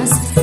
us